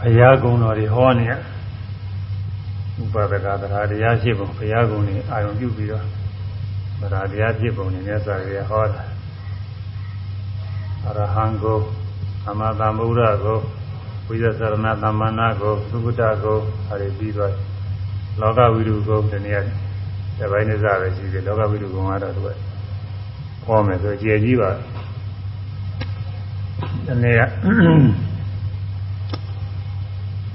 ဘုရားကုံတော်တွေဟောနေဥပဒကတရားတရားဖြစ်ပုံဘုရားကုံတွေအာရုံပြုပြီးတော့တရားတရားဖြစ်ပုံတွေမြတ်စွာဘုရားဟောတာအရဟံကိုအမသာမုဒ္ဒကိုဝိသသရဏသမ္မာနာကိုသုဘုဒ္ဓကိုအဲဒီပြီးသွားလောကဝိရုကိုဒီနေ့တပိုင်းနေစားပဲရှိတယ်လောကဝိရုကုံကတော့သူကဟောမယ်ဆိုကြည်ကြီးပါဒီနေ့က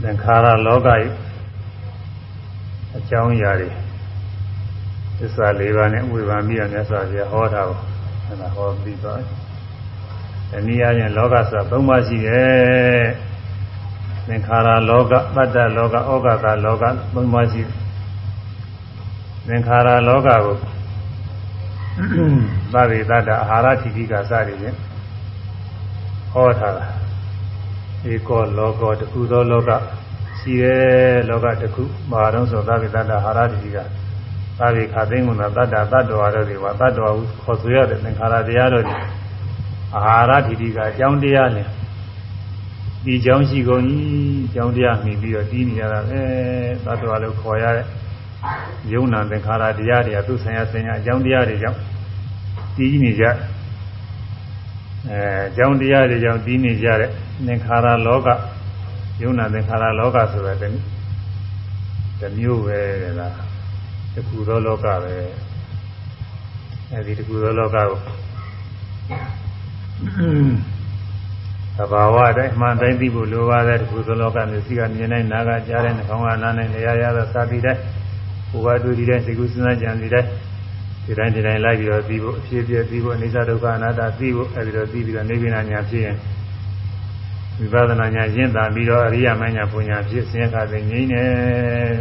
သင်္ခါရလောကရဲ့အကြောင်းအရာတွေသစ္စာ၄ပါးနဲ့ဝေဘာမိရမြတ်စွာဘုရားဟောတာကိုအဲဒါဟောပြီးသွားတယ်။ဒီနည်းအားဖြင့်လောကဆိုတာ၃ပါးရှိတယ်။သင်္ခါရလောကပတ္တလောကဩဃကလောက၃ပါးရှိတယ်။သင်္ခါရလောကကိုသဗ္ဗေတ္တအာဟာရတိတိကစရည်ဖြင့်ဟောထားတာ ဧကောလောကောတခုသောလောကရှိတယ်လောကတခုမာတော့ဆိုသဗ္ဗေတ္တဟာရတိကသာဝေခသိငုဏတတ္တတတ္တဝါတို့တွေပါတတ္တဝါဟုခေါ်ဆိုရတဲ့သင်္ခါရတရားတို့တွေအာဟာရတိတိကအကြောင်းတရားနဲ့ဒီကြောင်းရှိကုန်ကြီးအကြောင်းတရားမှီပြီးတော့တီးနေရတာပဲတတ္တဝါလို့ခေါ်ရတဲ့ယုံနာသင်္ခါရတရားတွေကသူဆိုင်ရာဆိုင်ရာအကြောင်းတရားတွေကြောင့်တီးနေကြအဲအကြောင်းတရားတွေကြောင့်တီးနေကြတဲ့ သင်္ခါရလောကယုံနာသင်္ခါရလောကဆိုတဲ့တမျိုးပဲတဲ့လားတခုသောလောကပဲအဲဒီတခုသောလောကကိုသဘာဝတိုင်းမှန်တိုင်းသိဖို့လိုပါတယ်တခုသောလောကမျိုးစီကမြင်နိုင်နာကကြားတဲ့နှာခေါင်းကနားနိုင်လျာရသောစာတိတိုင်းဘုရားတူဒီတိုင်းသိကုစဉ်းစားကြံစီတိုင်းဒီတိုင်းဒီတိုင်းလိုက်ပြီးတော့သိဖို့အဖြစ်အပျက်သိဖို့အိစ္ဆဒုက္ခအနတ္တသိဖို့အဲဒီတော့သိပြီးတော့နိဗ္ဗာန်ညာဖြစ်ရင် ဝိပဿနာညာရင့်တာပြီးတော့အရိယာမညာပူညာဖြစ်ဆင်းရဲခါသိငြိမ့်နေ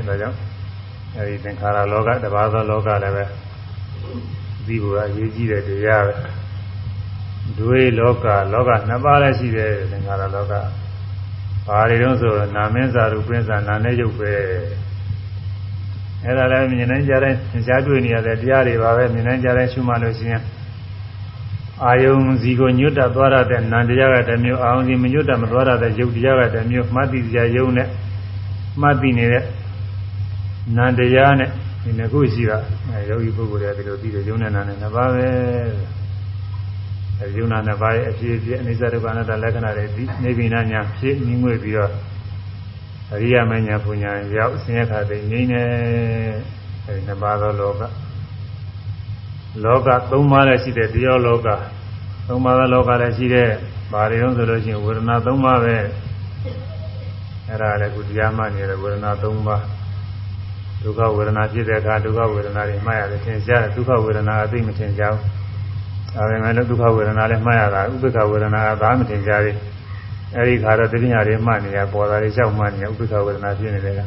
ဒါကြောင့်အဲဒီသင်္ခါရလောကတဘာသောလောကလည်းပဲသိဖို့အရေးကြီးတဲ့တရားပဲဒွေလောကလောကနှစ်ပါးလည်းရှိတယ်သင်္ခါရလောကဘာတွေတုံးဆိုနာမင်းစာရူပင်းစာနာနဲ့ရုပ်ပဲအဲ့ဒါလည်းမြင်နိုင်ကြတဲ့သင်္ချာတွေ့နေရတဲ့တရားတွေပါပဲမြင်နိုင်ကြတဲ့ရှုမှလို့ရှိရင် အာယုံစီကိုညွတ်တသွားရတဲ့နန္တရားကတမျိုးအာယုံစီမညွတ်တမသွားရတဲ့ယုတ်တရားကတမျိုးမှတ်သိကြယုံနဲ့မှတ်သိနေတဲ့နန္တရားနဲ့ဒီနှစ်ခုရှိတာအဲယောဂီပုဂ္ဂိုလ်တွေကဒီလိုပြီးတယ်ယုံနဲ့နာနဲ့နှစ်ပါးပဲအဲယုံနာနှစ်ပါးရဲ့အဖြစ်အပျက်အနိစ္စဒုက္ခအနတ္တလက္ခဏာတွေပြီးနေဗိနာညာဖြစ်မြင်ငွေပြီးတော့အရိယာမညာပူညာရောက်ဆင်းရဲခါသိငြိမ့်နေအဲဒီနှစ်ပါးသောလောက လောကသုံးပါးလည်းရှိတဲ့တရားလောကသုံးပါးသောလောကလည်းရှိတဲ့ဘာတွေလုံးဆိုလို့ရှိရင်ဝေဒနာသုံးပါးပဲအဲ့ဒါလည်းကုတရားမှနေတဲ့ဝေဒနာသုံးပါးဒုက္ခဝေဒနာဖြစ်တဲ့အခါဒုက္ခဝေဒနာတွေမှတ်ရတယ်သင်ရှားတယ်ဒုက္ခဝေဒနာအသိမထင်ကြဘူးဒါပေမဲ့လည်းဒုက္ခဝေဒနာလည်းမှတ်ရတာဥပ္ပခဝေဒနာကဘာမှမထင်ကြဘူးအဲဒီခါတော့တတိယတွေမှတ်နေရပေါ်တာတွေလျှောက်မှတ်နေဥပ္ပခဝေဒနာဖြစ်နေတယ်က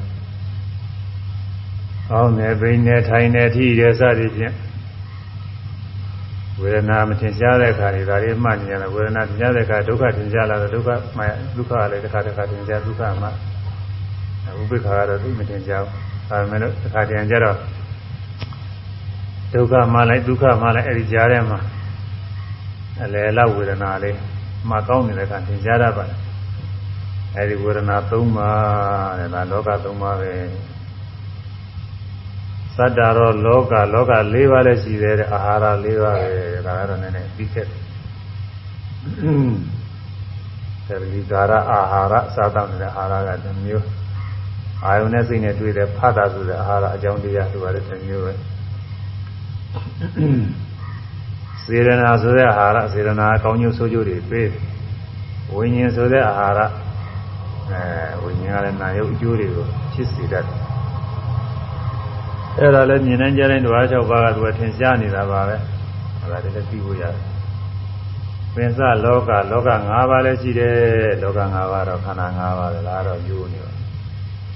အောင်းနေပိနေထိုင်နေထိရစသည်ဖြင့် ဝေဒနာမထင်ရှားတဲ့အခါတွေဒါတွေမှတ်နေရတယ်ဝေဒနာထင်ရှားတဲ့အခါဒုက္ခထင်ရှားလာတော့ဒုက္ခမှဒုက္ခလည်းတစ်ခါတစ်ခါထင်ရှားဒုက္ခမှဥပ္ပခါကတော့သိမထင်ရှားဘူးဒါပေမဲ့လို့တစ်ခါတည်းကျတော့ဒုက္ခမှလိုက်ဒုက္ခမှလိုက်အဲဒီကြားထဲမှာအလယ်လောက်ဝေဒနာလေးမှကောင်းနေတဲ့ကသင်ကြားရပါတယ်အဲဒီဝေဒနာ၃ပါးတဲ့ဒါလောက၃ပါးပဲ သတ္တရောလောကလောက၄ပါးလည်းရှိသေးတယ်အာဟာရ၄ပါးပဲဒါကတော့နည်းနည်းပြီးခဲ့တယ်သတိကာရအာဟာရစားတောင်းနေတဲ့အာဟာရကတစ်မျိုးအာယုန်နဲ့စိတ်နဲ့တွေ့တဲ့ဖတ်တာဆိုတဲ့အာဟာရအကြောင်းတရားတို့ပါတယ်တစ်မျိုးပဲစေရနာဆိုတဲ့အာဟာရစေရနာကောင်းကျိုးဆိုးကျိုးတွေပေးဝိညာဉ်ဆိုတဲ့အာဟာရအဲဝိညာဉ်ကလည်းနာယုတ်အကျိုးတွေကိုဖြစ်စေတတ်တယ် အဲ့ဒါလည်းမြင်နိုင်ကြတဲ့ဓဝါ၆ပါးကသူကထင်ရှားနေတာပါပဲအဲ့ဒါလည်းသိဖို့ရတယ်ပင်စလောကလောက၅ပါးလည်းရှိတယ်လောက၅ပါးတော့ခန္ဓာ၅ပါးပဲလားတော့ယူနေပါ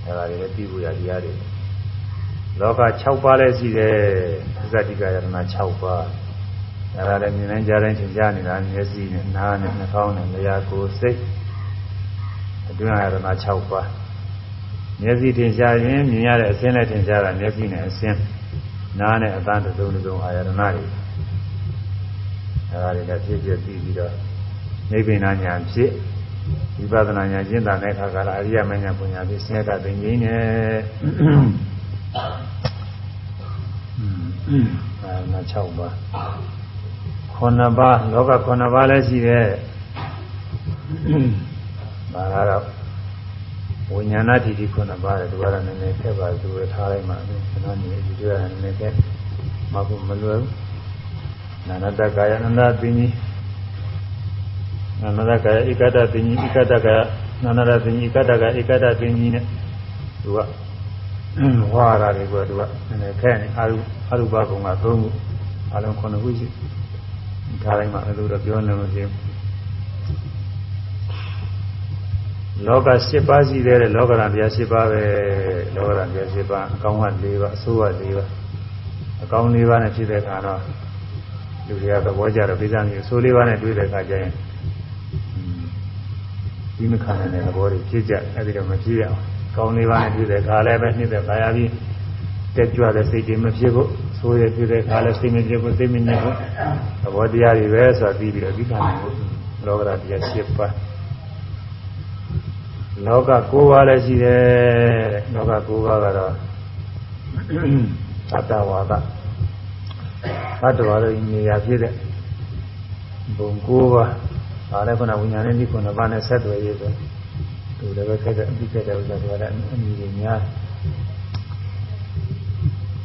အဲ့ဒါတွေလည်းသိဖို့ရတရားတွေလောက6ပါးလည်းရှိတယ်သစ္စာတိကယတနာ6ပါးအဲ့ဒါလည်းမြင်နိုင်ကြတဲ့ထင်ရှားနေတာမျက်စိနဲ့နားနဲ့နှာခေါင်းနဲ့လျှာကိုယ်စိတ်အတွင်းယတနာ6ပါး မျက်စိထင်ရှားရင်မြင်ရတဲ့အစင်းနဲ့ထင်ရှားတာမျက်စိနဲ့အစင်းနားနဲ့အသံတစ်စုံတစ်စုံအာယတနာတွေအဲဒါတွေလည်းဖြစ်ဖြစ်ပြီးပြီးတော့နိဗ္ဗာန်ညာဖြစ်ဝိပဿနာဉာဏ်ကျင့်တာတဲ့အခါကလည်းအရိယမဉာဏ်ပညာဖြင့်ဆင်းရဲတာသိငြိမ်းနေအဲနာ6ပါးခုနှစ်ပါးလောကခုနှစ်ပါးလည်းရှိတယ်ဒါကတော့ ဝိညာဏတိတိခုနှစ်ပါးတယ်သူကတော့နည်းနည်းခက်ပါသူရထားလိုက်မှကျွန်တော်နေဒီတွေ့ရတယ်နည်းနည်းခက်မဟုတ်မလွယ်ဘူးနာနတကာယနန္ဒပင်ကြီးနာနတကာယဧကတပင်ကြီးဧကတကာယနာနတပင်ကြီးဧကတကာဧကတပင်ကြီးနဲ့သူကဝါရတွေကသူကနည်းနည်းခက်နေအာရုအာရုပဘုံကသုံးခုအလုံး9ခုရှိထားလိုက်မှအဲ့လိုတော့ပြောနေလို့ရှိရင် လောက7ပါးရှိတဲ့လောကရန်တရား7ပါးပဲလောကရန်တရား7ပါးအကောင်းက4ပါးအဆိုးက4ပါးအကောင်း4ပါးနဲ့ဖြစ်တဲ့အခါတော့လူတွေကသဘောကျတော့ပြိဿမျိုးဆိုး4ပါးနဲ့တွေ့တဲ့အခါကျရင်ဒီမခံနိုင်တဲ့သဘောတွေဖြစ်ကြအဲ့ဒီတော့မဖြစ်ရအောင်ကောင်း4ပါးနဲ့တွေ့တဲ့အခါလည်းပဲနှစ်သက်ပါရပြီးတက်ကြွတဲ့စိတ်တွေမဖြစ်ဖို့ဆိုးရဖြစ်တဲ့အခါလည်းစိတ်မဖြစ်ဖို့စိတ်မညစ်ဖို့သဘောတရားတွေပဲဆိုတာပြီးပြီးတော့ဒီခံနိုင်ဖို့လောကရန်တရား7ပါး လောက၉ပါးလည်းရှိတယ်လောက၉ပါးကတော့သတ္တဝါဒသတ္တဝါတို့ညီရာဖြစ်တဲ့ဘုံ၉ပါးဒါလည်းခုနဝိညာဉ်နဲ့ဒီခုနပါးနဲ့ဆက်သွယ်ရေးဆိုသူလည်းပဲခက်တဲ့အပြီးခက်တဲ့ဥစ္စာတွေလည်းအမြင်ကြီးများ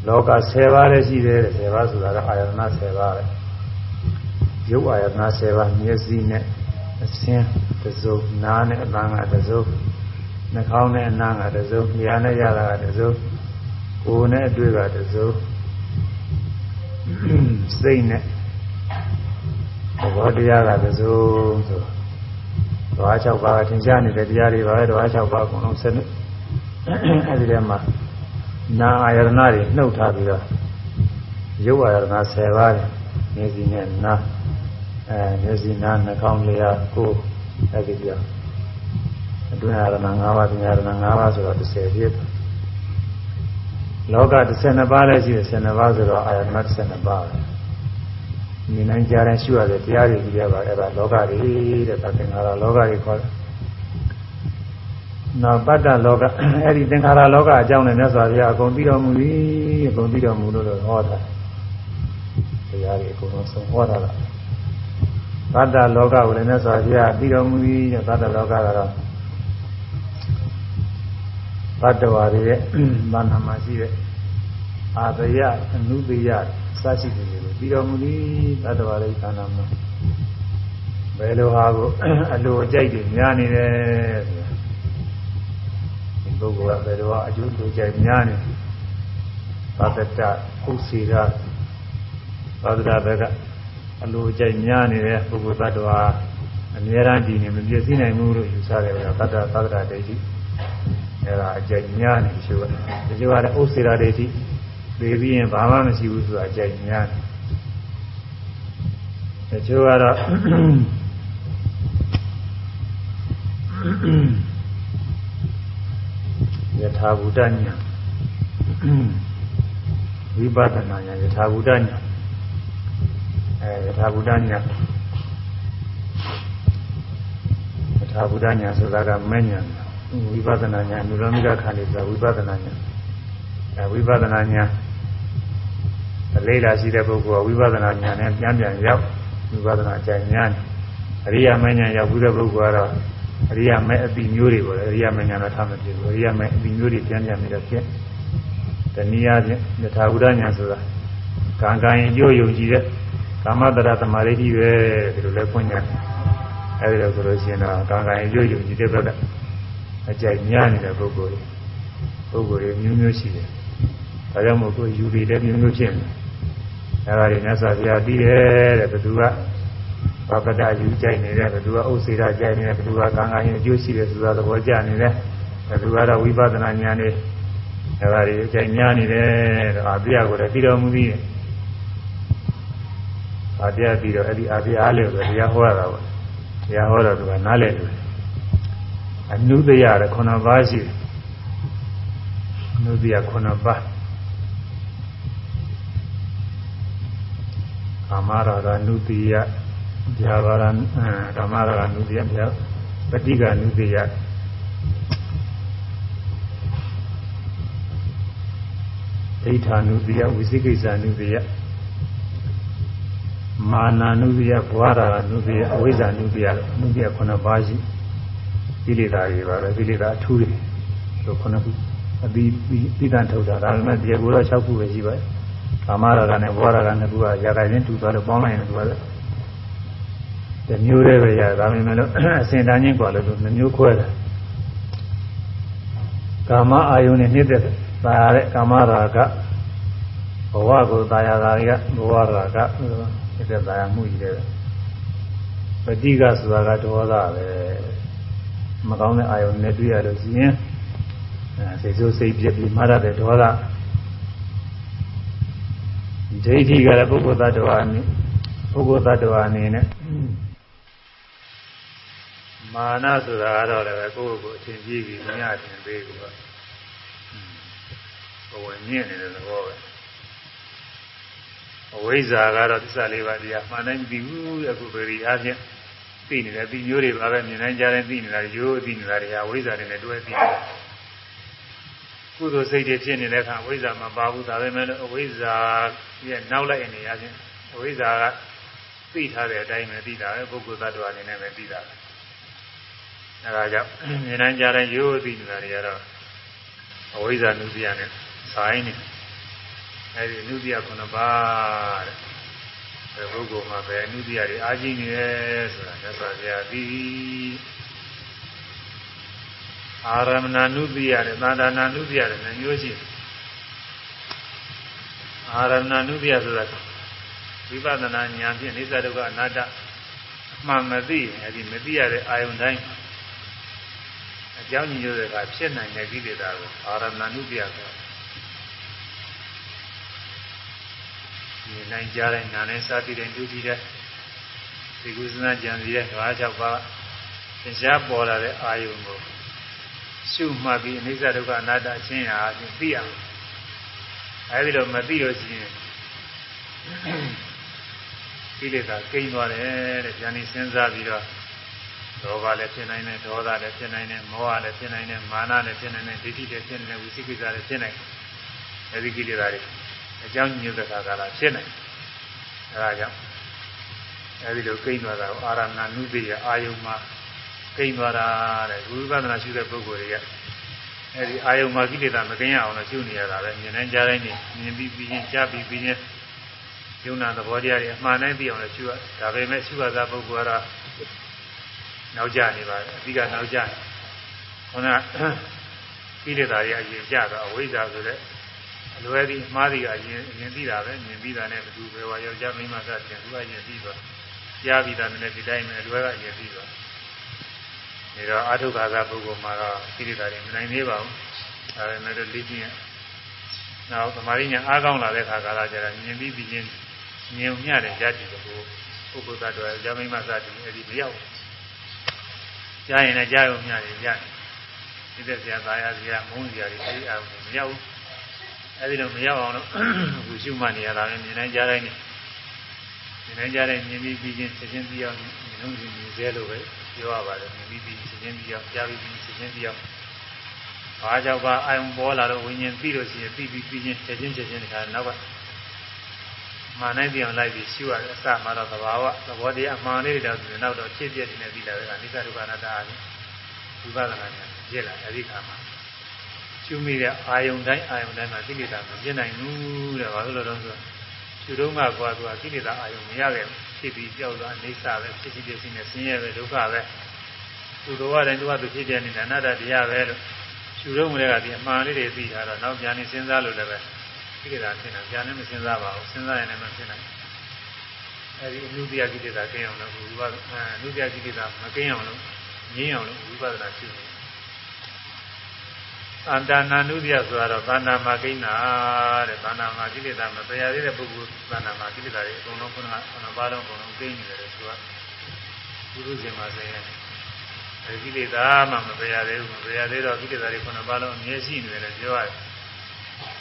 လောက10ပါးလည်းရှိတယ်10ပါးဆိုတာကအာယတနာ10ပါးပဲရုပ်အာယတနာ10ပါးမျက်စိနဲ့ အစင်းတစုံနားနဲ့အပန်းကတစုံနှာခေါင်းနဲ့အနားကတစုံလျှာနဲ့ရတာကတစုံကိုယ်နဲ့အတွေ့ကတစုံစိတ်နဲ့သဘောတရားကတစုံဆိုဓဝါ6ပါးကသင်ရှားနေတဲ့တရားတွေပါပဲဓဝါ6ပါးအကုန်လုံးဆက်နေအဲဒီထဲမှာနာအာယရဏတွေနှုတ်ထားပြီးတော့ရုပ်အာယရဏ10ပါးနဲ့မျက်စိနဲ့နား အဲမျက်စိနားနှာခေါင်းလျှာကိုယ်အဲဒီပြောအတွင်းအာရဏ၅ပါးပညာရဏ၅ပါးဆိုတော့30ပြည့်လောက12ပါးလည်းရှိတယ်12ပါးဆိုတော့အာရဏ12ပါးပဲမြင်နိုင်ကြတဲ့ရှုရတဲ့တရားတွေကြီးရပါအဲ့ဒါလောကတွေတဲ့သင်္ခါရလောကတွေခေါ်တယ်နောက်ပတ္တလောကအဲ့ဒီသင်္ခါရလောကအကြောင်းနဲ့မြတ်စွာဘုရားအကုန်ပြီးတော်မူပြီအကုန်ပြီးတော်မူလို့ဟောတာတရားတွေအကုန်လုံးဆုံးဟောတာလား ပတ္တလောကကိုလည်းမြတ်စွာဘုရားပြီးတော်မူပြီတဲ့ပတ္တလောကကတော့ဘတ်တော်ရရဲ့ဘာနာမှာရှိတဲ့အာတယအနုတယစရှိတယ်လို့ပြီးတော်မူသည်ဘတ်တော်ရဲ့ခန္ဓာမှာဘယ်လိုဟာကိုအလိုအကြိုက်တွေများနေတယ်ဒီပုဂ္ဂိုလ်ကဘယ်လိုဟာအကျိုးလိုကြိုက်များနေသာတတဥစီရသာတတဘက်က အလိုအကြိုက်များနေတဲ့ပုဂ္ဂိုလ်ဘတ်တော်ဟာအများအားဒီနေမပြည့်စည်နိုင်ဘူးလို့ယူဆတယ်ဗျာသတ္တသတ္တဒိဋ္ဌိအဲ့ဒါအကြိုက်များနေရှိုးတချို့ကလည်းဥစ္စေရာဒိဋ္ဌိသိပြီးရင်ဘာမှမရှိဘူးဆိုတာအကြိုက်များတချို့ကတော့ယထာဘူတညာဝိပဿနာညာယထာဘူတညာ အဲယထာဘူတညာယထာဘူတညာဆိုတာကမဉ္ဇဏ်ဝိပဿနာဉာဏ်နုရမိကခန္ဒီဆိုတာဝိပဿနာဉာဏ်အဲဝိပဿနာဉာဏ်အလေးလာရှိတဲ့ပုဂ္ဂိုလ်ကဝိပဿနာဉာဏ်နဲ့ပြန်ပြန်ရောက်ဝိပဿနာဉာဏ်ဉာဏ်အရိယာမဉာဏ်ရောက်ပြီးတဲ့ပုဂ္ဂိုလ်ကတော့အရိယာမဲအတိမျိုးတွေပေါ့လေအရိယာမဉာဏ်တော့ထားမဖြစ်ဘူးအရိယာမဲအတိမျိုးတွေပြန်ပြန်ပြီးတော့ဖြစ်တနည်းအားဖြင့်ယထာဝုဒဉာဏ်ဆိုတာကံကံရင်ကြိုးယုံကြည်တဲ့ ကာမတရသမာဓိပဲဒီလိုလဲဖွင့်ကြတယ်အဲဒီလိုဆိုလို့ရှိရင်တော့ကံကံရင်ကြိုးယုံကြည်တဲ့ဘက်ကအကြိုက်များနေတဲ့ပုဂ္ဂိုလ်တွေပုဂ္ဂိုလ်တွေမျိုးမျိုးရှိတယ်။ဒါကြောင့်မို့ကိုယူပြီးလည်းမျိုးမျိုးဖြစ်နေ။အဲဒါတွေမြတ်စွာဘုရားပြီးတယ်တဲ့ဘသူကဘာပဒယူကြိုက်နေတယ်ဘသူကဥစ္စေရကြိုက်နေတယ်ဘသူကကံကံရင်အကျိုးရှိတယ်ဆိုတာသဘောကျနေတယ်ဘသူကတော့ဝိပဿနာဉာဏ်နဲ့အဲဒါတွေအကြိုက်များနေတယ်တဲ့အာပြကိုလည်းပြီးတော်မူပြီးတယ်။ အာပြပြီးတော့အဲ့ဒီအာပြအားလည်းပဲတရားဟောရတာပေါ့။တရားဟောတော့သူကနားလည်တယ်အနုတရတဲ့ခုနှစ်ပါးရှိတယ်အနုတရခုနှစ်ပါးကာမရာဂနုတယဗျာပါရကာမရာဂနုတယဗျာပฏิကနုသေယဒိဋ္ဌာနုသေယဝိသိကိစ္စနုသေယ မာနာနုသေယဘဝရာနုသေယအဝိဇ္ဇာနုသေယနုသေယခုနှစ်ပါးရှိကိလေသာတွေပါပဲကိလေသာအထူးတွေဆိုခုနှစ်ခုအပြီးပြီးတန်ထုတ်တာဒါပေမဲ့ဒီကူတော့6ခုပဲရှိပါတယ်ကာမရာဂနဲ့ဘဝရာဂနဲ့ကူကရာဂချင်းတူသွားလို့ပေါင်းလိုက်ရင်ကူကလည်းတမျိုးတည်းပဲရဒါပေမဲ့လို့အစဉ်တန်းချင်းกว่าလို့နှမျိုးခွဲတယ်ကာမအာယုန်နဲ့နှိမ့်သက်သာရတဲ့ကာမရာဂဘဝကိုသာယာတာကဘဝရာဂ နှိမ့်သက်သာယာမှုကြီးတယ်ပဋိကဆိုတာကဒေါသပဲမကောင်းတဲ့အာယုန်နဲ့တွေ့ရလို့ရှိရင်စိတ်ဆိုးစိတ်ပြည့်ပြီးမှားရတဲ့ဒေါသဒိဋ္ဌိကလည်းပုဂ္ဂိုလ်သတ္တဝါအနေပုဂ္ဂိုလ်သတ္တဝါအနေနဲ့မာနဆိုတာကတော့လည်းကိုယ့်ကိုယ်အထင်ကြီးပြီးမြတ်တင်ပေးပြီးတော့ဘဝညင့်နေတဲ့သဘောပဲ အဝိဇ္ဇာကတော့သစ္စာလေးပါးတရားမှန်တိုင်းသိဘူးအခုဗေဒီအားဖြင့်သိနေတယ်ပြီးမျိုးတွေပါပဲမြင်နိုင်ကြတယ်သိနေတာရိုးသိနေတာတွေဟာအဝိဇ္ဇာတွေနဲ့တွဲသိတယ်ကုသိုလ်စိတ်တွေဖြစ်နေတဲ့အခါအဝိဇ္ဇာမပါဘူးဒါပေမဲ့အဝိဇ္ဇာရဲ့နောက်လိုက်အနေအချင်းအဝိဇ္ဇာကသိထားတဲ့အတိုင်းပဲသိတာပဲပုဂ္ဂိုလ်သတ္တဝါအနေနဲ့ပဲသိတာပဲအဲဒါကြောင့်မြင်နိုင်ကြတဲ့ရိုးသိနေတာတွေကတော့အဝိဇ္ဇာနုပြနဲ့ဆိုင်နေ အဲဒီနုပြခုနှစ်ပါးတဲ့ပုဂ္ဂိုလ်မှာပဲအနုပြတွေအာကြီးနေတယ်ဆိုတာမြတ်စွာဘုရားသိအာရမဏနုတိယနဲ့သာဒနာနုတိယနဲ့မျိုးရှိတယ်အာရမဏနုတိယဆိုတာဝိပဿနာဉာဏ်ဖြင့်အိသဒုက္ခအနာတ္တအမှန်မသိရင်အဲဒီမသိရတဲ့အာယုန်တိုင်းအကြောင်းညွှန်တဲ့အခါဖြစ်နိုင်တဲ့ကိလေသာကိုအာရမဏနုတိယဆို ဒီနိုင်ကြတဲ့နာနဲ့စာတိတဲ့ဒုတိယဒီကုသနာကြံစီတဲ့ဓဝါ၆ပါးသင်္ရှားပေါ်လာတဲ့အာယုန်ကိုရှုမှတ်ပြီးအနိစ္စဒုက္ခအနတ္တအချင်းဟာသိရအောင်အဲဒီလိုမသိလို့ရှိရင်ကိလေသာကိန်းသွားတယ်တဲ့ဉာဏ်ဤစဉ်းစားပြီးတော့ဒေါသလည်းဖြစ်နိုင်တယ်ဒေါသလည်းဖြစ်နိုင်တယ်မောဟလည်းဖြစ်နိုင်တယ်မာနလည်းဖြစ်နိုင်တယ်ဒိဋ္ဌိလည်းဖြစ်နိုင်တယ်ဝိသိကိစ္စလည်းဖြစ်နိုင်တယ်အဲဒီကိလေသာတွေ အကြောင်းညွှန်တဲ့ခါကလာဖြစ်နိုင်အဲဒါကြောင့်အဲဒီလိုကိန်းသွားတာကိုအာရဏနုပိယအာယုံမှာကိန်းသွားတာတဲ့ဝိပဿနာရှုတဲ့ပုဂ္ဂိုလ်တွေကအဲဒီအာယုံမှာကိလေသာမကိန်းရအောင်လို့ရှုနေရတာပဲမြင်နိုင်ကြတိုင်းနေမြင်ပြီးပြီးချင်းကြားပြီးပြီးချင်းယုံနာသဘောတရားတွေအမှန်တိုင်းသိအောင်လို့ရှုရဒါပေမဲ့ရှုရတာပုဂ္ဂိုလ်ကတော့နောက်ကျနေပါတယ်အဓိကနောက်ကျနေခုနကိလေသာတွေအရင်ကျတော့အဝိဇ္ဇာဆိုတဲ့အ လွယ်သည်မှားသည်ကအရင်အရင်သိတာပဲမြင်ပြီးတာနဲ့ဘယ်သူပဲဝါယောက်ျားမိန်းမစတဲ့သူကအရင်သိသွားကြားပြီးတာနဲ့ဒီတိုင်းပဲအလွယ်ကအရင်သိသွားနေတော့အာထုခါသာပုဂ္ဂိုလ်မှာတော့ကိလေသာတွေမနိုင်သေးပါဘူးဒါပေမဲ့လေ့ကျင့်နောက်သမာဓိညာအားကောင်းလာတဲ့ခါကာလကျတော့မြင်ပြီးပြီးချင်းမြင်မြတဲ့ဓာတ်တွေကိုပုဂ္ဂိုလ်သတ္တဝါဇာမိမစသည်အဲ့ဒီမရောက်ကြားရင်လည်းကြားရုံမျှတယ်ကြားဒီသက်စရာသာယာစရာမုန်းစရာတွေသိအောင်မရောက်ဘူး အဲ့ဒီတော့မရောက်အောင်လို့အခုရှုမှတ်နေရတာလည်းမြင်နိုင်ကြတိုင်းနေမြင်နိုင်ကြတဲ့မြင်ပြီးပြီးချင်းသိချင်းပြီးအောင်မြင်လို့မြင်စေလို့ပဲပြောရပါတယ်မြင်ပြီးပြီးသိချင်းပြီးအောင်ကြားပြီးပြီးသိချင်းပြီးအောင်ဘာကြောင့်ပါအာယုံပေါ်လာတော့ဝိညာဉ်ပြီးလို့ရှိရင်ပြီးပြီးပြီးချင်းချက်ချင်းချက်ချင်းတခါနောက်ကမာနိုင်ပြောင်းလိုက်ပြီးရှုရတယ်အစမှာတော့သဘာဝသဘောတရားအမှန်လေးတွေတော့ဆိုရင်နောက်တော့ဖြစ်ပြနေတယ်ပြီးလာတဲ့ကအနိစ္စဒုက္ခအနတ္တအားဖြင့်ဝိပဿနာဉာဏ်ဖြစ်လာအဲဒီခါမှာ ရှုမိတဲ့အာယုံတိုင်းအာယုံတိုင်းမှာကိလေသာမပြည့်နိုင်ဘူးတဲ့ဘာလို့လဲတော့ဆိုရှုတော့ကကွာသူကကိလေသာအာယုံမရခဲ့ဖြစ်ပြီးကြောက်သွားအိဋ္ဌပဲဖြစ်ဖြစ်ဖြစ်ဖြစ်နဲ့ဆင်းရဲပဲဒုက္ခပဲသူတော်ရတယ်သူကသူဖြစ်ပြနေတာအနတ္တတရားပဲလို့ရှုတော့မလဲကဒီအမှန်လေးတွေသိတာတော့နောက်ပြန်နေစဉ်းစားလို့လည်းပဲကိလေသာဖြစ်နေပြန်နေမစဉ်းစားပါဘူးစဉ်းစားရင်လည်းမဖြစ်နိုင်အဲဒီအနုတ္တိယကိလေသာကျင်းအောင်လို့ဝိပဿနာအနုတ္တိယကိလေသာမကျင်းအောင်လို့ငြင်းအောင်လို့ဝိပဿနာရှုနေ အန္တနာနုဒိယဆိုတာတော့သန္တာမှာကိန်းတာတဲ့သန္တာမှာကိလေသာမတရားသေးတဲ့ပုဂ္ဂိုလ်သန္တာမှာကိလေသာတွေအကုန်လုံးခုနကခုနဘာလုံးအကုန်လုံးကိန်းနေတယ်ဆိုတာဘုရုရှင်မှာဆိုရင်ဒီကိလေသာမှမတရားသေးဘူးမတရားသေးတော့ကိလေသာတွေခုနဘာလုံးအမြဲရှိနေတယ်လို့ပြောရတယ်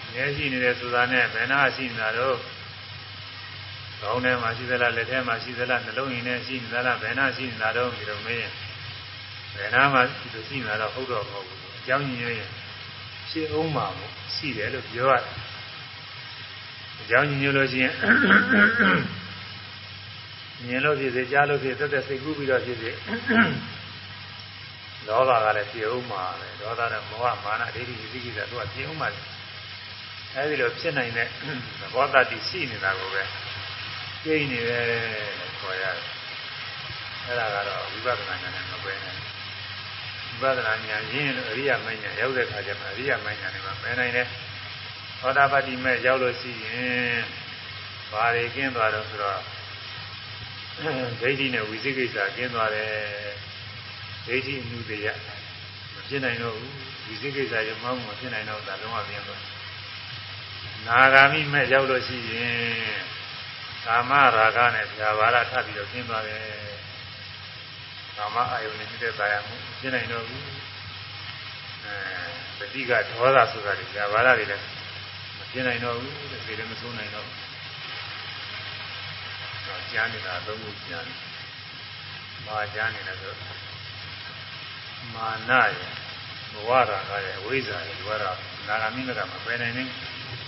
အမြဲရှိနေတယ်ဆိုတာနဲ့ဘယ်နာရှိနေတာတော့ကောင်းထဲမှာရှိသလားလက်ထဲမှာရှိသလားနှလုံးရင်းထဲရှိနေသလားဘယ်နာရှိနေတာတော့ဒီလိုမေးရင်ဘယ်နာမှဒီလိုရှိနေတာတော့ဟုတ်တော့မဟုတ်ဘူးအကြောင်းရင်းရင် ဖြစ်အောင်မှာမို့ရှိတယ်လို့ပြောရတယ်အကြောင်းညညလို့ရှိရင်မြင်လို့ဖြစ်စေကြားလို့ဖြစ်သက်သက်စိတ်ကူးပြီးတော့ဖြစ်စေလောဘကလည်းဖြစ်အောင်မှာပဲဒေါသနဲ့မောဟမာနဒိဋ္ဌိဝိသိကိစ္စတို့ကဖြစ်အောင်မှာအဲဒီလိုဖြစ်နိုင်တဲ့သဘောတတိရှိနေတာကိုပဲကျိနေတယ်ခေါ်ရတယ်အဲဒါကတော့ဝိပဿနာဉာဏ်နဲ့မပဲနဲ့ ဝိပဿနာဉာဏ်ရင်းလို့အရိယာမဉ္ဇဉ်ရောက်တဲ့အခါကျမှအရိယာမဉ္ဇဉ်နဲ့မှပဲနိုင်တယ်သောတာပတိမဲ့ရောက်လို့ရှိရင်ဘာတွေကင်းသွားတော့ဆိုတော့ဒိဋ္ဌိနဲ့ဝိသိကိစ္စကျင်းသွားတယ်ဒိဋ္ဌိအမှုတရားမဖြစ်နိုင်တော့ဘူးဝိသိကိစ္စရမှမဖြစ်နိုင်တော့ဒါလုံးဝပြင်းသွားနာဂာမိမဲ့ရောက်လို့ရှိရင်ကာမရာဂနဲ့ဖြာပါရထပ်ပြီးတော့ကျင်းသွားတယ် ကာမအာယုန်နဲ့မြတဲ့တရားမှုဖြစ်နိုင်တော့ဘူးအဲပฏิကဒေါသဆိုတာတွေဖြာပါရတွေလည်းမဖြစ်နိုင်တော့ဘူးတဲ့ဒီလည်းမဆုံးနိုင်တော့ဘူးကြားနေတာသုံးခုကြားနေမာကြားနေတယ်ဆိုမာနရဘဝရာကရဝိဇ္ဇာရဒီဝရနာဂမိမကမပယ်နိုင်နေ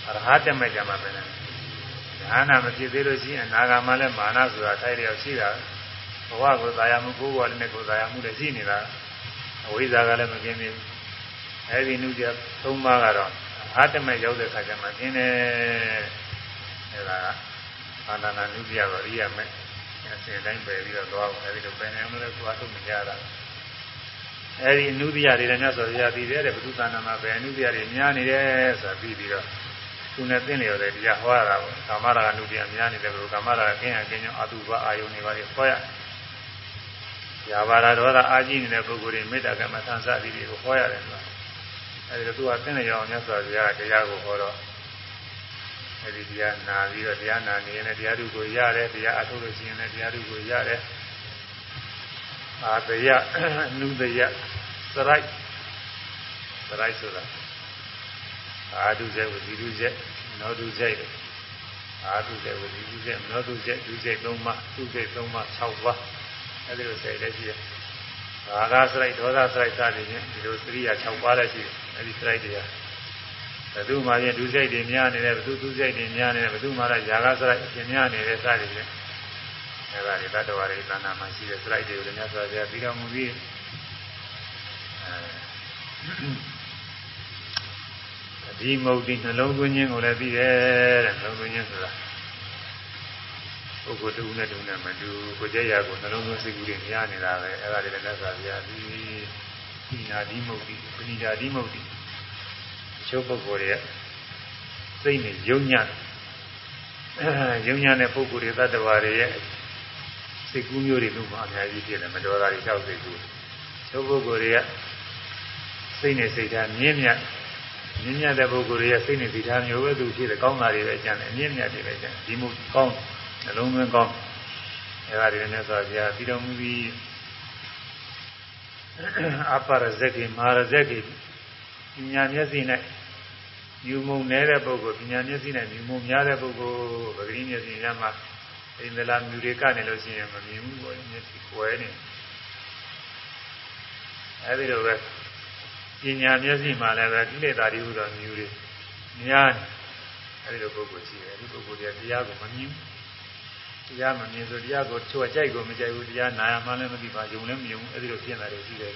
အရဟတမေကြမှာပယ်နိုင်ဒါနမဖြစ်သေးလို့ရှိရင်နာဂမလည်းမာနဆိုတာထိုက်လျောက်ရှိတာ ဘဝကိုသာယာမှုကိုယ်ဝါလည်းကိုသာယာမှုလည်းရှိနေတာအဝိဇ္ဇာကလည်းမကင်းသေးဘူးအဲဒီနုကြသုံးပါးကတော့အာတမေရောက်တဲ့ခါကျမှသင်တယ်အဲဒါကအာနာနာနုပြတော့ရိယာမဲ့အစဉ်တိုင်းပယ်ပြီးတော့သွားအောင်အဲဒီလိုပယ်နေအောင်လည်းသွားထုတ်မကြတာအဲဒီအနုပြတွေလည်းမြတ်စွာဘုရားသိတယ်တဲ့ဘုသူသနာမှာပဲအနုပြတွေများနေတယ်ဆိုတာပြီးပြီးတော့သူနဲ့သိနေရတယ်တရားဟောရတာပေါ့ကာမရာဂနုပြများနေတယ်ဘုကာမရာဂကင်းရကင်းကြောင့်အတုပအာယုန်တွေပါလေဟောရ ရာဘာရာဒေါသအာကြီးနေတဲ့ပုဂ္ဂိုလ်တွေမေတ္တာကမ္မသံသတိတွေကိုဟောရတယ်ဆိုတာအဲဒီတော့သူကသိနေရအောင်မြတ်စွာဘုရားတရားကိုဟောတော့အဲဒီတရားနာပြီးတော့တရားနာနေရင်လည်းတရားဓုကိုရတယ်တရားအထုတ်လို့ရှိရင်လည်းတရားဓုကိုရတယ်အာတယနုတယသရိုက်သရိုက်ဆိုတာအာဓုဇေဝစီဓုဇေနောဓုဇေအာဓုဇေဝစီဓုဇေနောဓုဇေဓုဇေ၃ပါးဓုဇေ၃ပါး6ပါး အဲဒီလိုစိတ်လည်းရှိတယ်ဘာဂစရိုက်ဒေါသစရိုက်စသည်ဖြင့်ဒီလိုသတိရ6ပါးလည်းရှိတယ်အဲဒီစရိုက်တရားဘသူမှရင်ဒုစိတ်တွေများနေတယ်ဘသူဒုစိတ်တွေများနေတယ်ဘသူမှလည်းຢာကစရိုက်အရှင်များနေတယ်စသည်ဖြင့်အဲဒါတွေတတ္တဝါတွေသဏ္ဍာန်မှာရှိတဲ့စရိုက်တွေကိုလည်းများစွာဘုရားပြီးတော်မူပြီးအဲဒီမုတ်ဒီနှလုံးသွင်းခြင်းကိုလည်းပြီးတယ်တဲ့နှလုံးသွင်းခြင်းဆိုတာ ပုဂ္ဂိုလ်တူနဲ့တူနဲ့မတူကိုကြရကိုနှလုံးသွင်းစိတ်ကူးတွေများနေတာပဲအဲဒါတွေလည်းများစွာဘုရားပြီးဒီနာဒီမုတ်ဒီပဏိတာဒီမုတ်ဒီချိုးပုဂ္ဂိုလ်တွေစိတ်နဲ့ယုံညံ့ယုံညံ့တဲ့ပုဂ္ဂိုလ်တွေသတ္တဝါတွေရဲ့စိတ်ကူးမျိုးတွေလို့မှအများကြီးဖြစ်တယ်မတော်တာတွေလျှောက်စိတ်ကူးချိုးပုဂ္ဂိုလ်တွေကစိတ်နဲ့စိတ်ဓာတ်မြင့်မြတ်မြင့်မြတ်တဲ့ပုဂ္ဂိုလ်တွေရဲ့စိတ်နဲ့စိတ်ဓာတ်မျိုးပဲသူဖြစ်တယ်ကောင်းတာတွေပဲကျန်တယ်အမြင့်မြတ်တွေပဲကျန်ဒီမှုကောင်း နှလုံးသွင်းကောင်းအဲဒါတွေနဲ့ဆိုကြပြီးတော်မူပြီးအပရဇက်ကိမာရဇက်ကိပညာမျက်စိနဲ့ယူမုံနေတဲ့ပုဂ္ဂိုလ်ပညာမျက်စိနဲ့ယူမုံများတဲ့ပုဂ္ဂိုလ်ပဂရိမျက်စိညမှာအိန္ဒလာမြူတွေကနေလို့ရှိရင်မမြင်ဘူးပေါ့မျက်စိကွယ်နေအဲဒီလိုပဲပညာမျက်စိမှာလည်းပဲကိလေသာတွေဟူသောမြူတွေများနေအဲဒီလိုပုဂ္ဂိုလ်ရှိတယ်ဒီပုဂ္ဂိုလ်ကတရားကိုမမြင် တရားမမြင်ဆိုတရားကိုချွတ်ကြိုက်ကိုမကြိုက်ဘူးတရားနာရမှလည်းမသိပါယုံလည်းမယုံဘူးအဲဒီလိုဖြစ်နေတာတွေရှိတယ်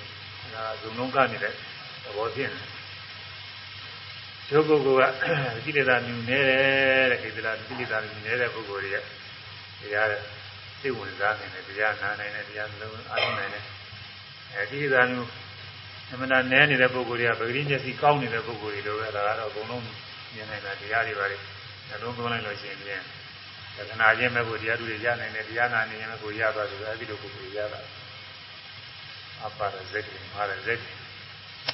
ဒါကဇုံလုံးကနေတဲ့ဘောဖြစ်နေရုပ်ပုဂ္ဂိုလ်ကကိလေသာမြူနေတဲ့တဲ့ကိလေသာကိလေသာမြူနေတဲ့ပုဂ္ဂိုလ်တွေကတရားစိတ်ဝင်စားနေတယ်တရားနာနိုင်တယ်တရားလုံးအားထုတ်နိုင်တယ်အဲကိလေသာမြူအမှန်တန်နဲနေတဲ့ပုဂ္ဂိုလ်တွေကပဂရိမျက်စိကောင်းနေတဲ့ပုဂ္ဂိုလ်တွေလိုပဲဒါကတော့အကုန်လုံးမြင်နိုင်တာတရားတွေပါလေအလုံးသွင်းလိုက်လို့ရှိရင်ပြန် သက္ကနာချင်းပဲကိုတရားတွေရနိုင်တယ်တရားနာနေရင်ကိုရသွားတယ်အဲဒီလိုပုဂ္ဂိုလ်ရတာအပါရဇက်တွေမာရဇက်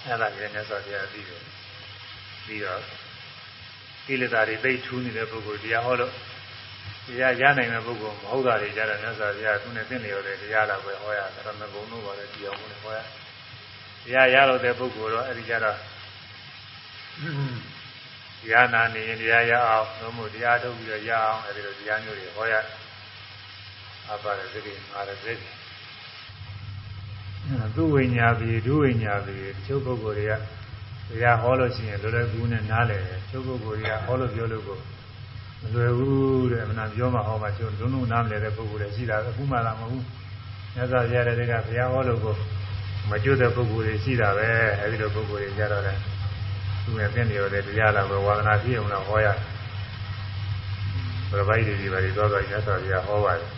အဲ့ဒါကြီးနဲ့ဆိုတရားပြီးတယ်ပြီးတော့ကိလေသာတွေသိထူးနေတဲ့ပုဂ္ဂိုလ်တရားဟောလို့တရားရနိုင်တဲ့ပုဂ္ဂိုလ်မဟုတ်တာတွေကြတယ်မြတ်စွာဘုရားသူနဲ့သိနေရတဲ့တရားလာပဲဟောရသရမဂုံတို့ပါလေတရားဟောနေဟောရတရားရလို့တဲ့ပုဂ္ဂိုလ်တော့အဲ့ဒီကြတော့ တရားနာနေရင်တရားရအောင်သို့မဟုတ်တရားထုတ်ပြီးတော့ရအောင်အဲ့ဒီလိုတရားမျိုးတွေဟောရအပါရဇိကိမာရဇိကိသူဝိညာပြီဒုဝိညာပြီတချို့ပုဂ္ဂိုလ်တွေကတရားဟောလို့ရှိရင်လွယ်လွယ်ကူကူနဲ့နားလည်တယ်တချို့ပုဂ္ဂိုလ်တွေကဟောလို့ပြောလို့ကိုမလွယ်ဘူးတဲ့အမှန်ပြောမှဟောမှကျုံလုံးလုံးနားမလည်တဲ့ပုဂ္ဂိုလ်တွေရှိတာအခုမှလာမဟုတ်ဘူးမြတ်စွာဘုရားတွေကဘုရားဟောလို့ကိုမကျွတ်တဲ့ပုဂ္ဂိုလ်တွေရှိတာပဲအဲဒီလိုပုဂ္ဂိုလ်တွေကြတော့တယ် သူရဲ့ပြည့်နေရတဲ့တရားလာပဲဝါဒနာပြည့်အောင်တော့ဟောရတယ်ဘုရားပိုက်တွေဒီပါတွေသွားသွားမြတ်စွာဘုရားဟောပါတယ်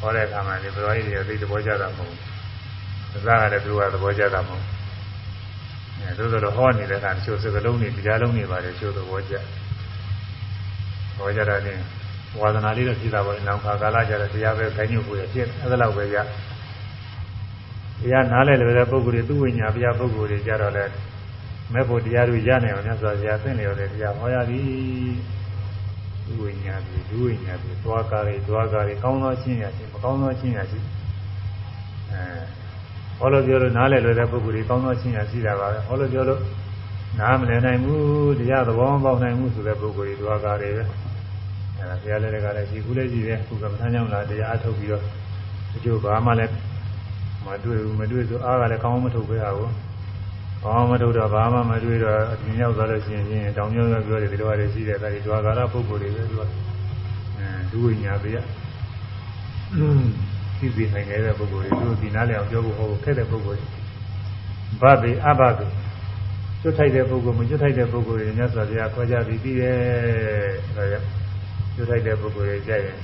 ဟောတဲ့အခါမှာဒီဘုရားကြီးတွေသိသဘောကျတာမဟုတ်ဘူးသာကလည်းသူကသဘောကျတာမဟုတ်ဘူးအဲသို့သော်ဟောနေတဲ့အခါချိုးစကလုံးတွေတရားလုံးတွေပါတယ်ချိုးသဘောကျဟောကြတာချင်းဝါဒနာလေးတော့ဖြစ်တာပေါ့နောက်ခါကာလကြတဲ့တရားပဲခိုင်းညုပ်ကိုရဖြစ်အဲ့ဒါလောက်ပဲရတရားနားလဲလို့တဲ့ပုဂ္ဂိုလ်တွေသူ့ဝိညာဉ်ဘုရားပုဂ္ဂိုလ်တွေကြတော့လဲ မဲ့ဖို့တရားတွေရနိုင်အောင်မြတ်စွာဘုရားသင်လျော်တဲ့တရားဟောရသည်သူ့ဝိညာဉ်ပြီးဒုဝိညာဉ်ပြီးသွားကားတွေသွားကားတွေကောင်းသောချင်းရရှိမကောင်းသောချင်းရရှိအဲဟောလို့ပြောလို့နားလဲလို့တဲ့ပုဂ္ဂိုလ်တွေကောင်းသောချင်းရရှိတာပါပဲဟောလို့ပြောလို့နားမလည်နိုင်ဘူးတရားသဘောမပေါက်နိုင်ဘူးဆိုတဲ့ပုဂ္ဂိုလ်တွေသွားကားတွေပဲအဲဒါဘုရားလည်းကလည်းဒီခုလည်းကြည့်တယ်ခုကမ္မထာကြောင့်လာတရားအထုတ်ပြီးတော့ဒီလိုဘာမှလည်းမတွေ့ဘူးမတွေ့ဆိုအားကလည်းကောင်းမထုတ်ပဲဟာကို ကောင်းမထုတ်တော့ဘာမှမတွေ့တော့အပြင်ရောက်သွားလို့ရှိရင်တောင်ကျုံပြောတယ်ဒီလိုရတယ်ရှိတယ်ဒါဒီဒွါကာရပုဂ္ဂိုလ်တွေပဲသူကအဲဒုဝိညာပြရသိသိနိုင်တဲ့ပုဂ္ဂိုလ်တွေသူဒီနားလည်အောင်ပြောဖို့ဟောခက်တဲ့ပုဂ္ဂိုလ်တွေဘာပေအဘပေကျွတ်ထိုက်တဲ့ပုဂ္ဂိုလ်မကျွတ်ထိုက်တဲ့ပုဂ္ဂိုလ်တွေမြတ်စွာဘုရားခေါ်ကြပြီးပြီးရဲ့ဒါကြောင့်ကျွတ်ထိုက်တဲ့ပုဂ္ဂိုလ်တွေကြရင်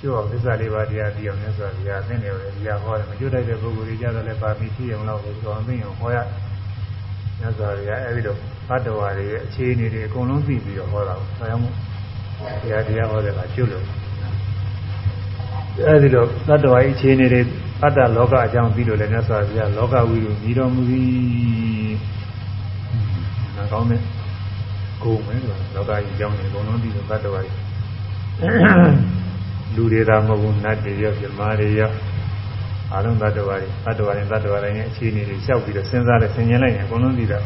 ကျွတ်အောင်သစ္စာလေးပါးတရားပြီးအောင်မြတ်စွာဘုရားသင်တယ်လေတရားဟောတယ်မကျွတ်ထိုက်တဲ့ပုဂ္ဂိုလ်တွေကြတော့လည်းပါမီဖြစ်အောင်လို့ဆိုအောင်သိအောင်ဟောရမြတ် စွာဘုရားအဲဒီလိုဘတ်တော်တွေရဲ့အခြေအနေတွေအကုန်လုံးသိပြီးတော့ဟောတာကိုဆရာမို့တရားတရားဟောတဲ့အခါကျွတ်လို့အဲဒီလိုသတ္တဝါ၏အခြေအနေတွေအတ္တလောကအကြောင်းပြီးလို့လည်းမြတ်စွာဘုရားလောကဝိရုညီတော်မူသည်နာကောင်းတဲ့ကိုယ်မယ်လို့လောကကြီးအကြောင်းတွေအကုန်လုံးပြီးလို့သတ္တဝါကြီးလူတွေသာမဟုတ်ဘူးနတ်တွေရောပြမာတွေရော အလုံးသတ္တဝါတွေသတ္တဝါတွေသတ္တဝါတွေရဲ့အခြေအနေတွေလျှောက်ပြီးတော့စဉ်းစားတယ်ဆင်ခြင်လိုက်ရင်အကုန်လုံးသိတာ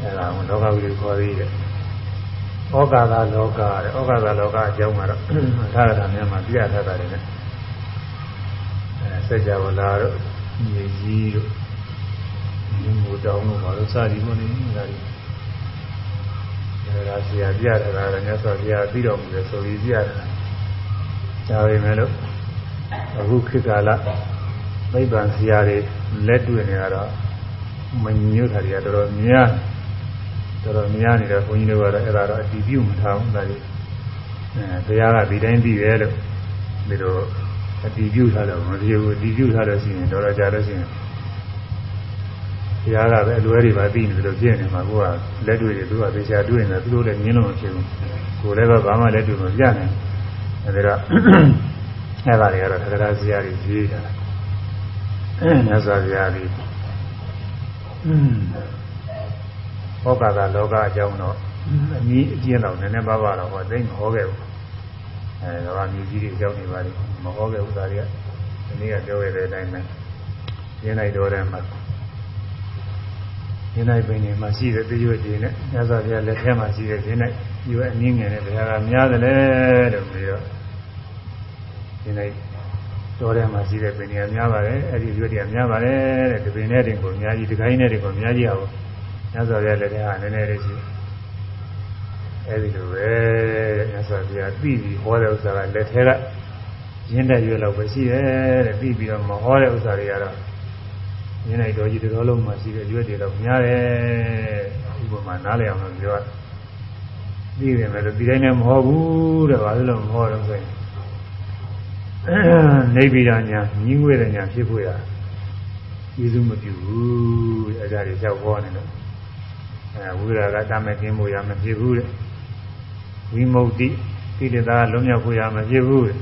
အဲဒါကလောကဝိရုခေါ်သေးတယ်ဩကာသလောကတဲ့ဩကာသလောကအကြောင်းကတော့သာရတာများမှာပြရထားတာတွေနဲ့အဲစัจ java လာတော့မြေကြီးတို့ဒီမူတောင်းလို့ပါလို့စသည်မနေဒါတွေအဲဒါဆရာပြထားတာလည်းမြတ်စွာဘုရားပြီးတော်မူတယ်ဆိုပြီးပြထားတာဒါပေမဲ့လို့ အခုခေတ်ကာလသိပ္ပံဆရာတွေလက်တွေ့နေတော့မညွတ်တာတွေကတော်တော်များတော်တော်များနေတော့ဘုန်းကြီးတို့ကတော့အဲ့ဒါတော့အတည်ပြုမထားဘူးဒါကြီးအဲဘုရားကဒီတိုင်းပြီးတယ်လို့ဒီလိုအတည်ပြုထားတော့မပြေဘူးအတည်ပြုထားလို့ရှိရင်တော်တော်ကြာလို့ရှိရင်ဘုရားကပဲအလွဲတွေပါပြီးနေတယ်လို့ပြည့်နေမှာကိုကလက်တွေ့တွေသူကသေချာတွေ့နေတယ်သူတို့လည်းငင်းလို့မဖြစ်ဘူးကိုလည်းပဲဘာမှလက်တွေ့မပြနိုင်အဲဒါက အဲ့ဒါတွေကတော့သက္ကရာဇာတိရေးတာမြတ်စွာဘုရားကြီးဟောကာကလောကအကြောင်းတော့အနည်းအကျဉ်းတော့နည်းနည်းပါးပါတော့ဟောသိမဟောခဲ့ဘူးအဲဒါကမြည်ကြီးတွေအကြောင်းတွေပါလိမဟောခဲ့ဘူးဒါတွေကဒီနေ့ကပြောရတဲ့အတိုင်းပဲရင်းလိုက်တော်တယ်မှာရင်းလိုက်ပင်တွေမှာရှိတဲ့တရွတ်တွေနဲ့မြတ်စွာဘုရားလက်ထဲမှာရှိတဲ့ရင်းလိုက်ရွယ်အနည်းငယ်နဲ့ဘုရားကများတယ်လို့ပြီးတော့ ရင်းလိုက်တော်ထဲမှာရှိတဲ့ပင်တွေကများပါတယ်အဲ့ဒီရွက်တွေကများပါတယ်တဲ့ဒီပင်နဲ့တင်ကိုအများကြီးဒီကိုင်းနဲ့တင်ကိုအများကြီးအောင်မြတ်စွာဘုရားလက်ထဲကနည်းနည်းလေးရှိအဲဒီလိုပဲမြတ်စွာဘုရားသိပြီးဟောတဲ့ဥစ္စာကလက်ထဲကရင်းတဲ့ရွယ်လောက်ပဲရှိတယ်တဲ့ပြီးပြီးတော့မဟောတဲ့ဥစ္စာတွေကတော့ရင်းလိုက်တော်ကြီးတော်လုံးမှာရှိတဲ့ရွက်တွေတော့များတယ်ဥပမာနားလည်အောင်လို့ပြောပြီးတယ်မယ်လို့ဒီတိုင်းလည်းမဟောဘူးတဲ့ဘာလို့မဟောတော့ဆိုရင် နေပြည်တော်ညာညီးငွေတဲ့ညာဖြစ်ဖို့ရကျေးဇူးမပြုဘူးအဲဒါတွေလျှောက်ပေါ်နေလို့အဲဝိရာကတမဲ့ကင်းဖို့ရမဖြစ်ဘူးတဲ့ဝိမု ക്തി ကိလေသာလွတ်မြောက်ဖို့ရမဖြစ်ဘူးတဲ့။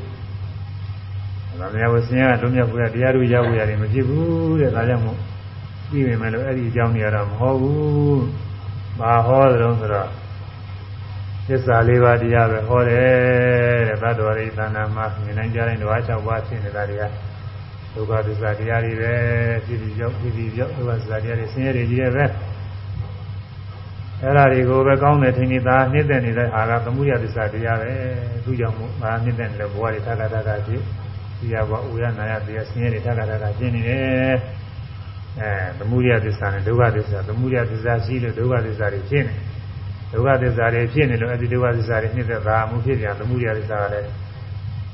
ဒါများဝဆင်းရဲလွတ်မြောက်ဖို့ရတရားတို့ရဖို့ရတယ်မဖြစ်ဘူးတဲ့။ဒါကြောင့်မို့ပြီးပြီမဲ့လို့အဲ့ဒီအကြောင်းတွေကတော့မဟုတ်ဘူး။ဘာဟောသလဲဆိုတော့သစ္စာလေးပါးတရားပဲဟောတယ်တဲ့။ သတ္တဝရိသန္နာမှာမြင်နိုင်ကြတဲ့ဓဝါ၆ပါးဖြစ်နေတာတွေကဒုက္ခသစ္စာတရားတွေပဲဖြစ်ပြီးရောက်ဖြစ်ပြီးရောက်ဒုက္ခသစ္စာတရားတွေဆင်းရဲတွေကြီးတယ်ပဲ။အဲ့ဒါတွေကိုပဲကောင်းတယ်ထင်နေတာနှိမ့်တဲ့နေတဲ့ဟာကသမှုရသစ္စာတရားပဲသူကြောင့်မို့ငါနှိမ့်တဲ့နေတဲ့ဘဝတွေသာသာသာဖြစ်ရစီရဘဝဥရနာရတရားဆင်းရဲတွေထက်ကထက်ကရှင်းနေတယ်အဲသမုဒိယသစ္စာနဲ့ဒုက္ခသစ္စာသမုဒိယသစ္စာရှိလို့ဒုက္ခသစ္စာတွေဖြစ်နေ ဒုက္ခသစ္စာတွေဖြစ်နေလို့အဲဒီဒုက္ခသစ္စာတွေနှိမ့်သက်တာမှုဖြစ်ပြန်သမုဒိယသစ္စာကလည်း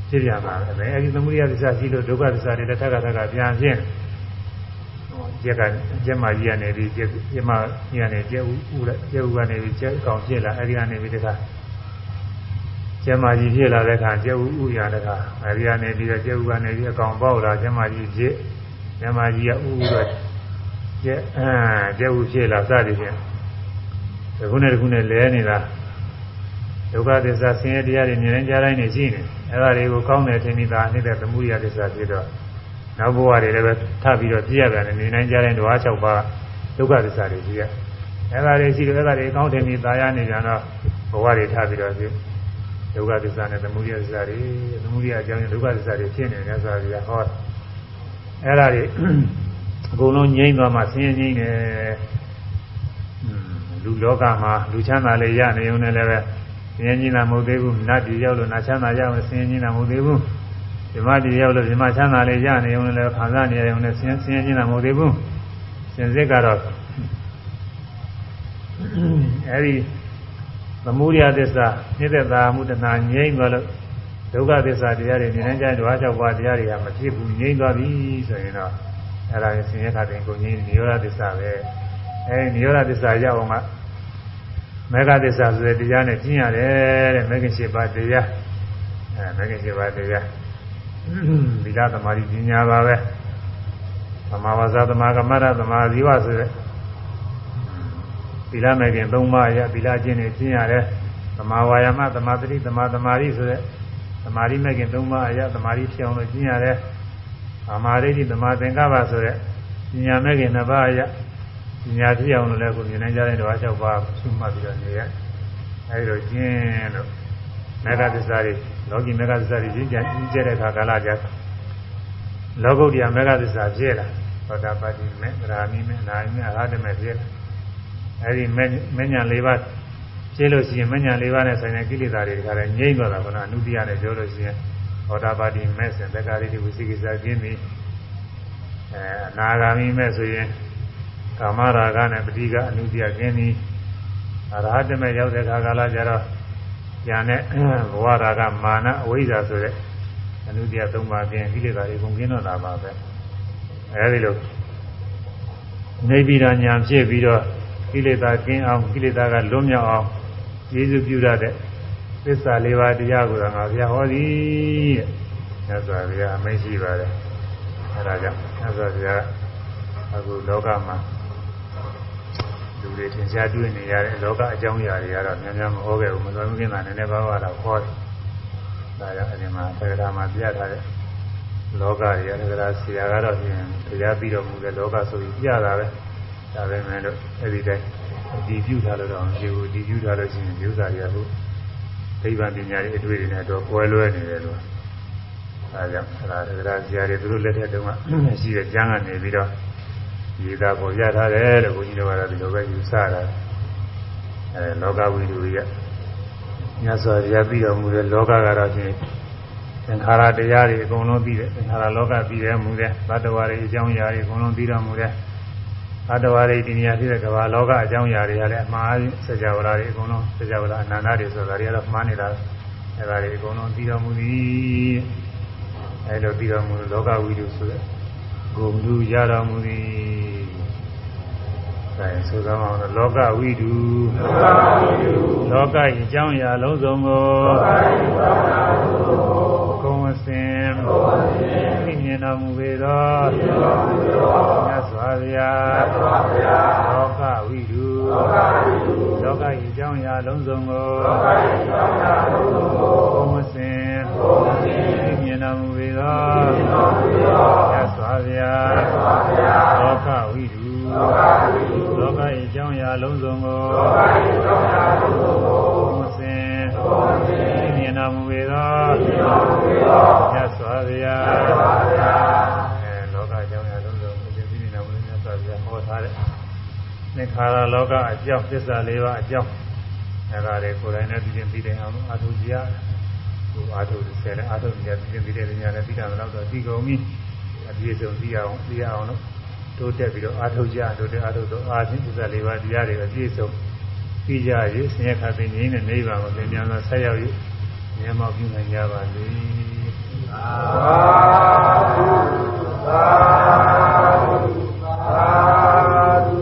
ဖြစ်ပြန်ပါပဲအဲဒီသမုဒိယသစ္စာရှိလို့ဒုက္ခသစ္စာတွေလည်းထက်ကထက်ကပြန်ဖြစ်နေကျက်ကကျက်မကြီးကနေပြီးကျက်ကျက်မကြီးကနေကျက်ဥဥလက်ကျက်ဥကနေပြီးကျက်ကောင်ဖြစ်လာအဲဒီကနေပြီးတခါကျက်မကြီးဖြစ်လာတဲ့အခါကျက်ဥဥရတဲ့အခါအဲဒီကနေပြီးတော့ကျက်ဥကနေပြီးအကောင်ပေါက်လာကျက်မကြီးဖြစ်ကျက်မကြီးကဥဥတော့ကျက်အာကျက်ဥဖြစ်လာစသည်ဖြင့် ဒီခုနဲ့ဒီခုနဲ့လဲနေတာဒုက္ခသစ္စာဆင်းရဲတရားတွေမြင်နေကြတိုင်းနေရှိနေအဲဒါတွေကိုကောင်းတယ်ထင်ပြီးသားနေတဲ့သမုဒိယသစ္စာဖြစ်တော့နောက်ဘဝတွေလည်းပဲထပ်ပြီးတော့ပြည့်ရပြန်နေနိုင်ကြတဲ့ဓဝါ၆ပါးဒုက္ခသစ္စာတွေရှိရအဲဒါတွေရှိလို့အဲဒါတွေကောင်းတယ်ပြီးသားရနေကြတော့ဘဝတွေထပ်ပြီးတော့ဖြစ်ဒုက္ခသစ္စာနဲ့သမုဒိယသစ္စာတွေသမုဒိယအကြောင်းနဲ့ဒုက္ခသစ္စာတွေဖြစ်နေတယ်ဆိုတာကဟောအဲဒါတွေအကုန်လုံးငြိမ့်သွားမှဆင်းရဲငြိမ့်တယ် လူလောကမှာလူချမ်းသာလေးရနေုံနဲ့လည်းပဲဆင်းရဲငြိမ့်တာမဟုတ်သေးဘူးနတ်ပြည်ရောက်လို့နတ်ချမ်းသာရအောင်ဆင်းရဲငြိမ့်တာမဟုတ်သေးဘူးဓမ္မတည်ရောက်လို့ဓမ္မချမ်းသာလေးရနေုံနဲ့လည်းခံစားနေရုံနဲ့ဆင်းဆင်းရဲခြင်းတာမဟုတ်သေးဘူးစင်စစ်ကတော့အဲဒီသမုဒိယသစ္စာနှိမ့်သက်သာမှုတဏှာငြိမ့်သွားလို့ဒုက္ခသစ္စာတရားတွေနေနိုင်ကြဓဝါ၆ပါးတရားတွေကမဖြစ်ဘူးငြိမ့်သွားပြီဆိုရင်တော့အဲဒါကိုဆင်းရဲခါတဲ့ကိုငြိမ့်နိရောဓသစ္စာပဲ အဲဒီနိရောဓသစ္စာရောက်အောင်ကမေဃသစ္စာဆိုတဲ့တရားနဲ့ကျင့်ရတယ်တဲ့မေဃရှိပါတရားအဲမေဃရှိပါတရားသီလသမာဓိပညာပါပဲသမာဝါစာသမာကမ္မရသမာဇီဝဆိုတဲ့သီလမဲ့ခင်၃ပါးအရသီလကျင့်နေကျင့်ရတယ်သမာဝါယာမသမာသတိသမာသမာဓိဆိုတဲ့သမာဓိမဲ့ခင်၃ပါးအရသမာဓိဖြစ်အောင်လို့ကျင့်ရတယ်သမာဓိသမာသင်္ကပ္ပဆိုတဲ့ပညာမဲ့ခင်၅ပါးအရ ပညာဖြစ်အောင်လို့လည်းကိုမြင်နိုင်ကြတဲ့ဓဝါ၆ပါးရှုမှတ်ပြီးတော့နေရအဲဒီလိုကျင့်လို့မေဃသစ္စာတွေလောကီမေဃသစ္စာတွေကျင့်ကြကျင့်တဲ့အခါကာလကြာလောကုတ္တရာမေဃသစ္စာဖြစ်လာသောတာပတိမေဗရာမိမေနာမိမေအရဟတမေဖြစ်လာအဲဒီမညာ၄ပါးရှင်းလို့ရှိရင်မညာ၄ပါးနဲ့ဆိုင်တဲ့ကိလေသာတွေတခါတည်းငြိမ့်သွားတာကနအနုတ္တိယနဲ့ပြောလို့ရှိရင်သောတာပတိမေဆိုရင်တက္ကရာတိဝိသိကိစ္စကျင်းပြီအဲအနာဂါမိမေဆိုရင် ကာမရာဂနဲ့ပဋိကအနုတ္တိယကျင်းပြီအရဟတမေရောက်တဲ့ခါကာလကျတော့ဉာဏ်နဲ့ဘဝရာဂမာနအဝိဇ္ဇာဆိုတဲ့အနုတ္တိယ၃ပါးကျင်းကိလေသာတွေကုန်ကင်းတော့တာပါပဲအဲဒီလိုနေပြီးတော့ညာဖြစ်ပြီးတော့ကိလေသာကင်းအောင်ကိလေသာကလွတ်မြောက်အောင်ယေရှုပြုရတဲ့သစ္စာလေးပါးတရားကိုငါဘုရားဟောသည်တဲ့မြတ်စွာဘုရားအမိန့်ရှိပါတယ်အဲဒါကြောင့်မြတ်စွာဘုရားအခုလောကမှာ လူတွေသင်ရှားတွေ့နေရတဲ့လောကအကြောင်းအရာတွေကတော့များများမဟောခဲ့ဘူးမသွမ်းမကင်းတာနည်းနည်းပါးပါးတော့ဟောတယ်ဒါကြောင့်အဲဒီမှာသက္ကရာမှာပြထားတဲ့လောကတွေသက္ကရာဆရာကတော့ပြင်တရားပြီးတော်မူတဲ့လောကဆိုပြီးပြတာပဲဒါပဲမဲ့လို့အဲဒီတိုင်းဒီပြုထားလို့တော့ဒီကိုဒီပြုထားလို့ရှိရင်ဥစ္စာတွေကဟုတ်ဒိဗ္ဗပညာတွေအတွေ့တွေနဲ့တော့ကွဲလွဲနေတယ်လို့အဲကြောင့်အဲဒါသက္ကရာဆရာတွေသူတို့လက်ထက်တုန်းကရှိတဲ့ကျမ်းကနေပြီးတော့ ရေးသားပေါ်ရထားတယ်လို့ဘုန်းကြီးတို့ကတော့ဒီလိုပဲယူဆတာအဲလောကဝိတုရညစွာရပြီးတော်မူတဲ့လောကကတော့ချင်းသင်္ခါရတရားတွေအကုန်လုံးပြီးတယ်သင်္ခါရလောကပြီးတယ်မူတယ်ဘတ်တော်တွေအကြောင်းအရာတွေအကုန်လုံးပြီးတော်မူတယ်ဘတ်တော်တွေဒီနေရာဖြစ်တဲ့ကမ္ဘာလောကအကြောင်းအရာတွေကလည်းအမှားစကြဝဠာတွေအကုန်လုံးစကြဝဠာအနန္တတွေဆိုတာတွေကတော့မှားနေတာအဲဒါတွေအကုန်လုံးပြီးတော်မူသည်အဲလိုပြီးတော်မူလောကဝိတုဆိုတဲ့ဂုံလူရတော်မူသည် အဲဆိုသောအောင်လောကဝိတုလောကဝိတုလောက၏အကြောင်းအရာလုံးစုံကိုလောက၏အကြောင်းအရာလုံးစုံကိုကုံဝစင်ကုံဝစင်သိမြင်တော်မူပေသောသိမြင်တော်မူပေသောမြတ်စွာဘုရားမြတ်စွာဘုရားလောကဝိတုလောကဝိတုလောက၏အကြောင်းအရာလုံးစုံကို မြင်တော်မူပေသောမြတ်စွာဘုရားမြတ်စွာဘုရားအဲလောကအကြောင်းအရာလုံးစုံကိုသိမြင်တော်မူတဲ့မြတ်စွာဘုရားဟောထားတဲ့သင်္ခါရလောကအကြောင်းသစ္စာလေးပါးအကြောင်းအဲဒါတွေကိုယ်တိုင်နဲ့သိချင်းသိတယ်အောင်အထုကြရဝကိုအားထုတ်တယ်ဆယ်လည်းအားထုတ်နေကြပြီးပြီးတဲ့ညာလည်းပြီးတာတော့တော့ဒီကုန်ပြီအပြည့်စုံသိအောင်သိရအောင်လို့တိုးတက်ပြီးတော့အားထုတ်ကြတိုးတက်အားထုတ်တော့အားဖြင့်သစ္စာလေးပါးတရားတွေအပြည့်စုံသိကြရေးဆင်းရဲခါသိငြိမ်းတဲ့နိဗ္ဗာန်ကိုသင်ပြန်လို့ဆက်ရောက်ရည် မြတ်မောပြုနိုင်ကြပါစေ။သာဓုသာဓုသာဓု